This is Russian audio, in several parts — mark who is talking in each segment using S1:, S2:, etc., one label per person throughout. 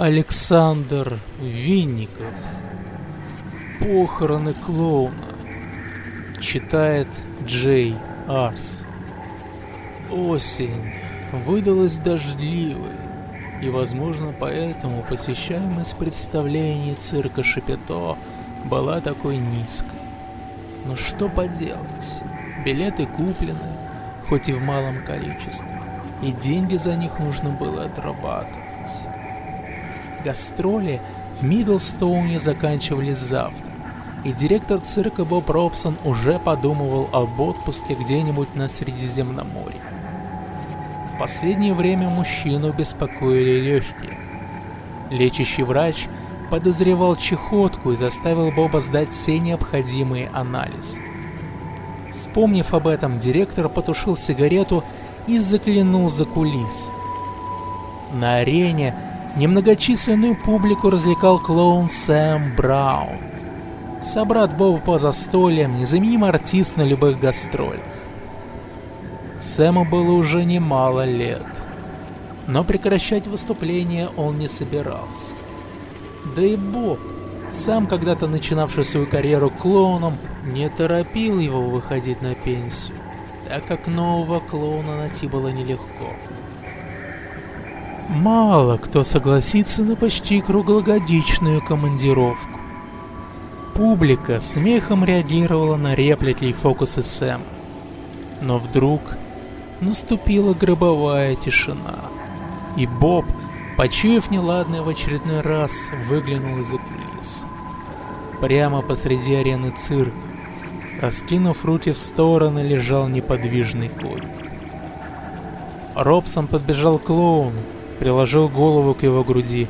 S1: Александр Винников. Похороны клоуна. Читает Джей Арс. Осень выдалась дождливой, и, возможно, поэтому посещаемость представлений цирка Шапито была такой низкой. Но что поделать? Билеты куплены, хоть и в малом количестве, и деньги за них нужно было отрабатывать. Гастроли в Миддлстоуне заканчивались завтра, и директор цирка Боб Робсон уже подумывал об отпуске где-нибудь на Средиземноморье. В последнее время мужчину беспокоили легкие. Лечащий врач подозревал чехотку и заставил Боба сдать все необходимые анализы. Вспомнив об этом, директор потушил сигарету и заглянул за кулис. На арене Немногочисленную публику развлекал клоун Сэм Браун. Собрат Боба по застольям, незаменимый артист на любых гастролях. Сэму было уже немало лет, но прекращать выступление он не собирался. Да и Боб, сам когда-то начинавший свою карьеру клоуном, не торопил его выходить на пенсию, так как нового клоуна найти было нелегко. Мало кто согласится на почти круглогодичную командировку. Публика смехом реагировала на реплики и фокусы Сэма. Но вдруг наступила гробовая тишина, и Боб, почуяв неладное в очередной раз, выглянул из-за кулис. Прямо посреди арены цирка, раскинув руки в стороны, лежал неподвижный конь. Робсон подбежал к клоуну, приложил голову к его груди,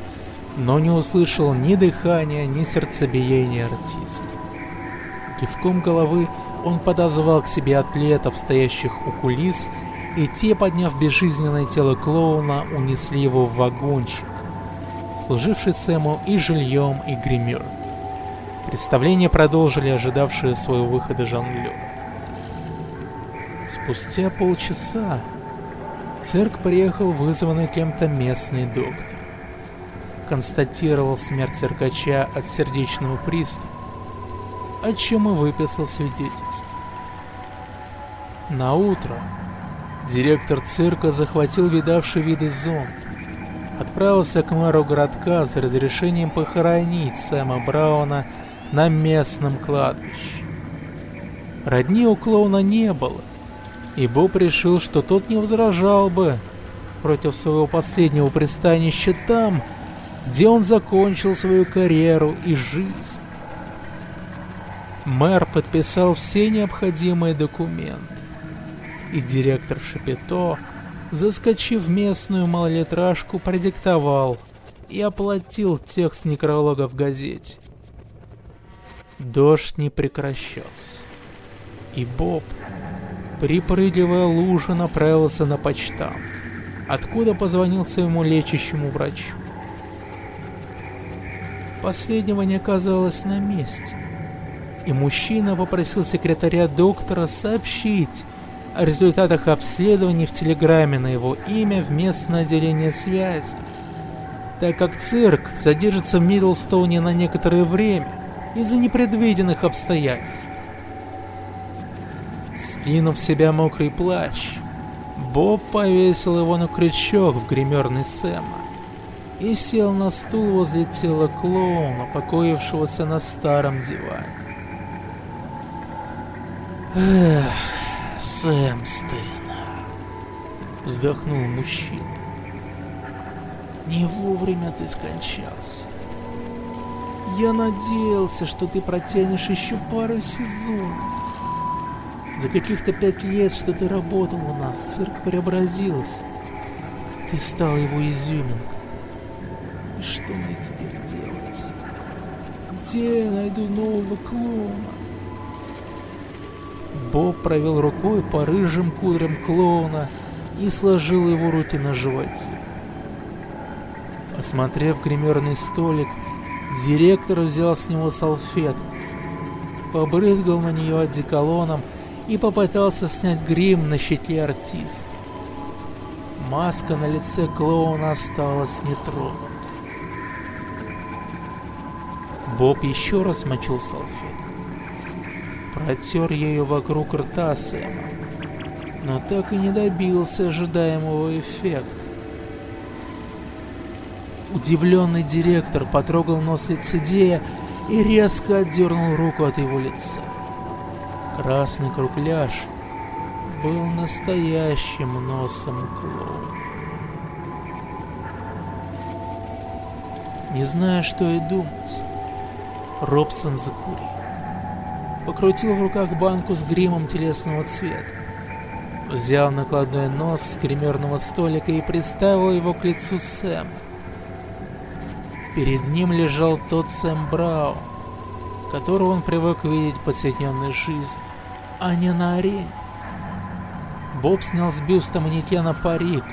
S1: но не услышал ни дыхания, ни сердцебиения артиста. Кивком головы он подозвал к себе атлетов, стоящих у кулис, и те, подняв безжизненное тело клоуна, унесли его в вагончик, служивший Сэму и жильем, и гример. Представление продолжили ожидавшие своего выхода жонглеры. Спустя полчаса в цирк приехал вызванный кем-то местный доктор. Констатировал смерть циркача от сердечного приступа, о чем и выписал свидетельство. На утро директор цирка захватил видавший виды зонт, отправился к мэру городка за разрешением похоронить Сэма Брауна на местном кладбище. Родни у клоуна не было, и Боб решил, что тот не возражал бы против своего последнего пристанища там, где он закончил свою карьеру и жизнь. Мэр подписал все необходимые документы, и директор Шапито, заскочив в местную малолитражку, продиктовал и оплатил текст некролога в газете. Дождь не прекращался, и Боб припрыгивая лужу, направился на почтамт, откуда позвонил своему лечащему врачу. Последнего не оказалось на месте, и мужчина попросил секретаря доктора сообщить о результатах обследований в телеграмме на его имя в местное отделение связи, так как цирк задержится в Миддлстоуне на некоторое время из-за непредвиденных обстоятельств. Скинув в себя мокрый плащ, Боб повесил его на крючок в гримерной Сэма и сел на стул возле тела клоуна, покоившегося на старом диване. «Эх, Сэм, старина!» — вздохнул мужчина. «Не вовремя ты скончался. Я надеялся, что ты протянешь еще пару сезонов. За каких-то пять лет, что ты работал у нас, цирк преобразился. Ты стал его изюминкой. И что мне теперь делать? Где я найду нового клоуна? Боб провел рукой по рыжим кудрям клоуна и сложил его руки на животе. Осмотрев гримерный столик, директор взял с него салфетку, побрызгал на нее одеколоном и попытался снять грим на щеке артиста. Маска на лице клоуна осталась нетронутой. Боб еще раз мочил салфетку. Протер ею вокруг рта Сэма, но так и не добился ожидаемого эффекта. Удивленный директор потрогал нос лицедея и резко отдернул руку от его лица. Красный кругляш был настоящим носом клоуна. Не зная, что и думать, Робсон закурил. Покрутил в руках банку с гримом телесного цвета. Взял накладной нос с гримерного столика и приставил его к лицу Сэма. Перед ним лежал тот Сэм Браун, которого он привык видеть в повседневной жизни, а не на арене. Боб снял с бюста манекена парик,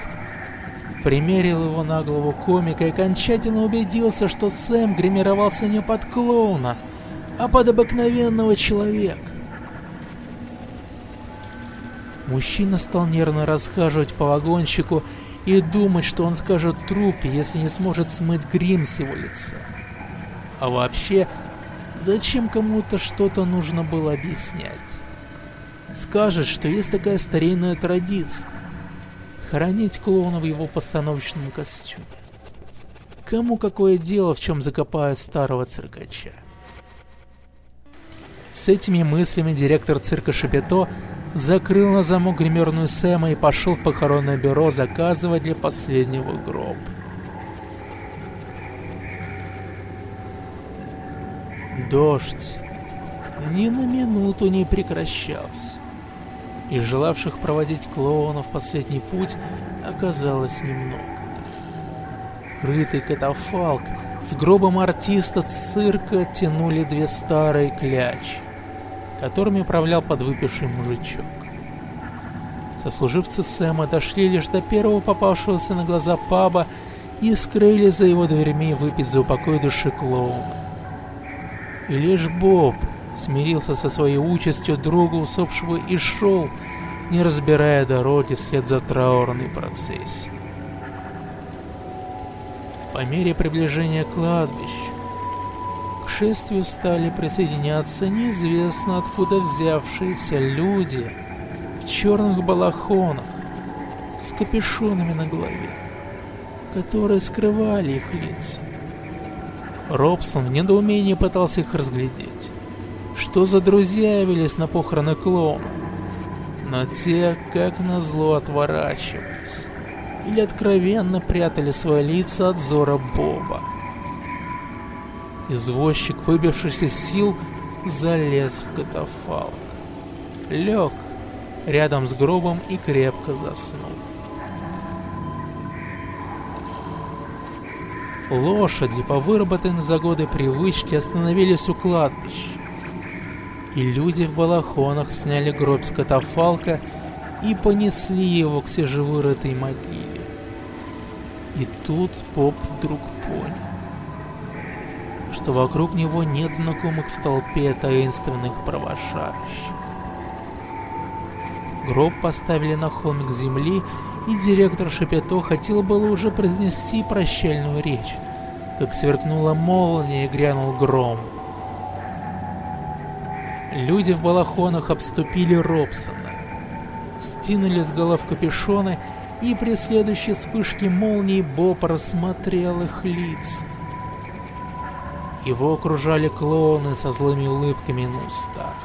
S1: примерил его на голову комика и окончательно убедился, что Сэм гримировался не под клоуна, а под обыкновенного человека. Мужчина стал нервно расхаживать по вагончику и думать, что он скажет трупе, если не сможет смыть грим с его лица. А вообще, зачем кому-то что-то нужно было объяснять? Скажет, что есть такая старинная традиция — хоронить клоуна в его постановочном костюме. Кому какое дело, в чем закопают старого циркача? С этими мыслями директор цирка Шапито закрыл на замок гримерную Сэма и пошел в похоронное бюро заказывать для последнего гроб. Дождь ни на минуту не прекращался, и желавших проводить клоуна в последний путь оказалось немного. Крытый катафалк с гробом артиста цирка тянули две старые клячи которыми управлял подвыпивший мужичок. Сослуживцы Сэма дошли лишь до первого попавшегося на глаза паба и скрыли за его дверьми выпить за упокой души клоуна. И лишь Боб смирился со своей участью друга усопшего и шел, не разбирая дороги вслед за траурной процессией. По мере приближения к кладбищу шествию стали присоединяться неизвестно откуда взявшиеся люди в черных балахонах с капюшонами на голове, которые скрывали их лица. Робсон в недоумении пытался их разглядеть. Что за друзья явились на похороны клоуна? Но те, как назло, отворачивались или откровенно прятали свои лица от зора Боба. Извозчик, выбившись из сил, залез в катафалк. Лег рядом с гробом и крепко заснул. Лошади, по выработанной за годы привычке, остановились у кладбища. И люди в балахонах сняли гроб с катафалка и понесли его к свежевырытой могиле. И тут поп вдруг понял что вокруг него нет знакомых в толпе таинственных провожающих. Гроб поставили на холмик земли, и директор Шапито хотел было уже произнести прощальную речь, как сверкнула молния и грянул гром. Люди в балахонах обступили Робсона, стянули с голов капюшоны, и при следующей вспышке молнии Боб рассмотрел их лица. Его окружали клоуны со злыми улыбками на устах.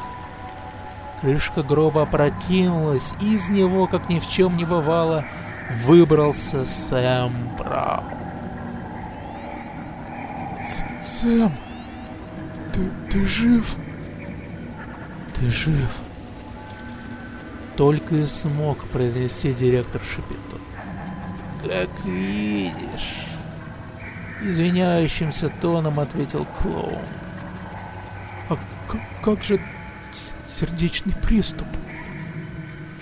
S1: Крышка гроба опрокинулась, и из него, как ни в чем не бывало, выбрался Сэм Браун.
S2: Сэм, ты, ты жив?
S1: Ты жив. Только и смог произнести директор Шипито. Как видишь. Извиняющимся тоном ответил клоун.
S2: А как же сердечный приступ?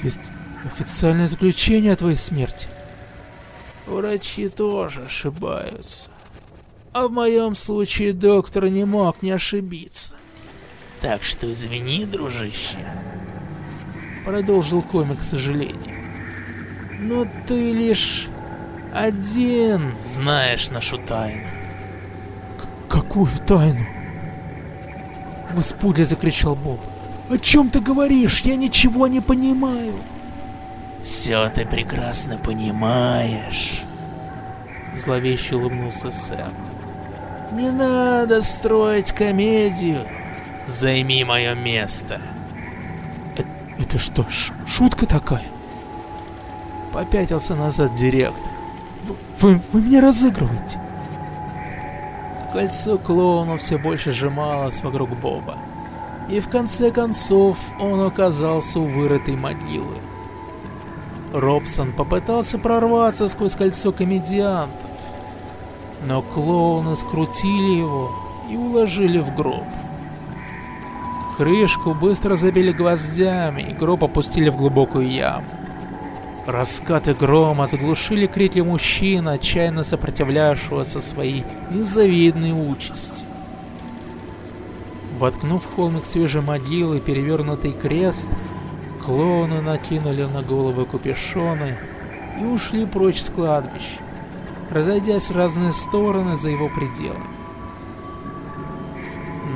S2: Есть официальное заключение о твоей смерти.
S1: Врачи тоже ошибаются. А в моем случае доктор не мог не ошибиться. Так что извини, дружище. Продолжил комик с сожалением. Но ты лишь один знаешь нашу тайну.
S2: К какую тайну? В испуге закричал Боб. «О чем ты говоришь? Я ничего не понимаю!»
S1: «Все ты прекрасно понимаешь!» Зловеще улыбнулся Сэм. «Не надо строить комедию! Займи мое место!»
S2: «Это, это что, шутка такая?»
S1: Попятился назад директор.
S2: «Вы, вы меня разыгрываете!»
S1: Кольцо клоуна все больше сжималось вокруг Боба. И в конце концов он оказался у вырытой могилы. Робсон попытался прорваться сквозь кольцо комедиантов, но клоуны скрутили его и уложили в гроб. Крышку быстро забили гвоздями и гроб опустили в глубокую яму. Раскаты грома заглушили крики мужчины, отчаянно сопротивлявшегося своей незавидной участи. Воткнув холмик свежей могилы перевернутый крест, клоуны накинули на головы капюшоны и ушли прочь с кладбища, разойдясь в разные стороны за его пределами.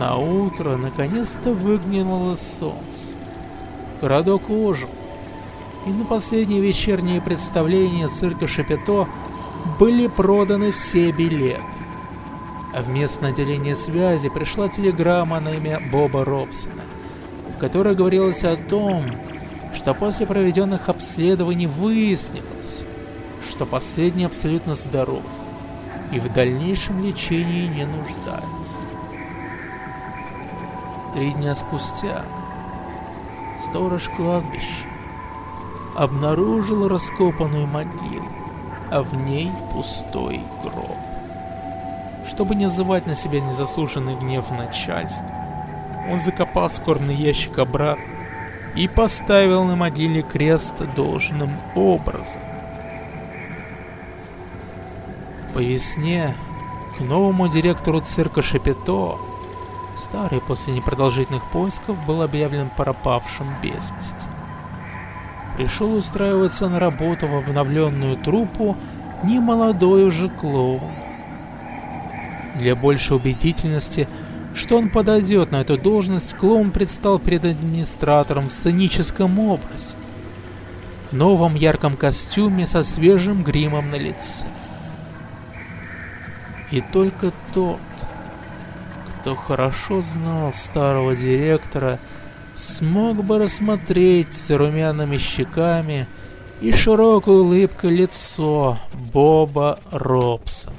S1: На утро наконец-то выглянуло солнце. Городок ожил и на последнее вечернее представление цирка Шапито были проданы все билеты. А в местное отделение связи пришла телеграмма на имя Боба Робсона, в которой говорилось о том, что после проведенных обследований выяснилось, что последний абсолютно здоров и в дальнейшем лечении не нуждается. Три дня спустя сторож кладбища обнаружил раскопанную могилу, а в ней пустой гроб. Чтобы не называть на себя незаслуженный гнев начальства, он закопал скорбный ящик обратно и поставил на могиле крест должным образом. По весне к новому директору цирка Шапито, старый после непродолжительных поисков, был объявлен пропавшим без вести пришел устраиваться на работу в обновленную труппу немолодой уже клоун. Для большей убедительности, что он подойдет на эту должность, клоун предстал перед администратором в сценическом образе, в новом ярком костюме со свежим гримом на лице. И только тот, кто хорошо знал старого директора, смог бы рассмотреть с румяными щеками и широкой улыбкой лицо Боба Робсона.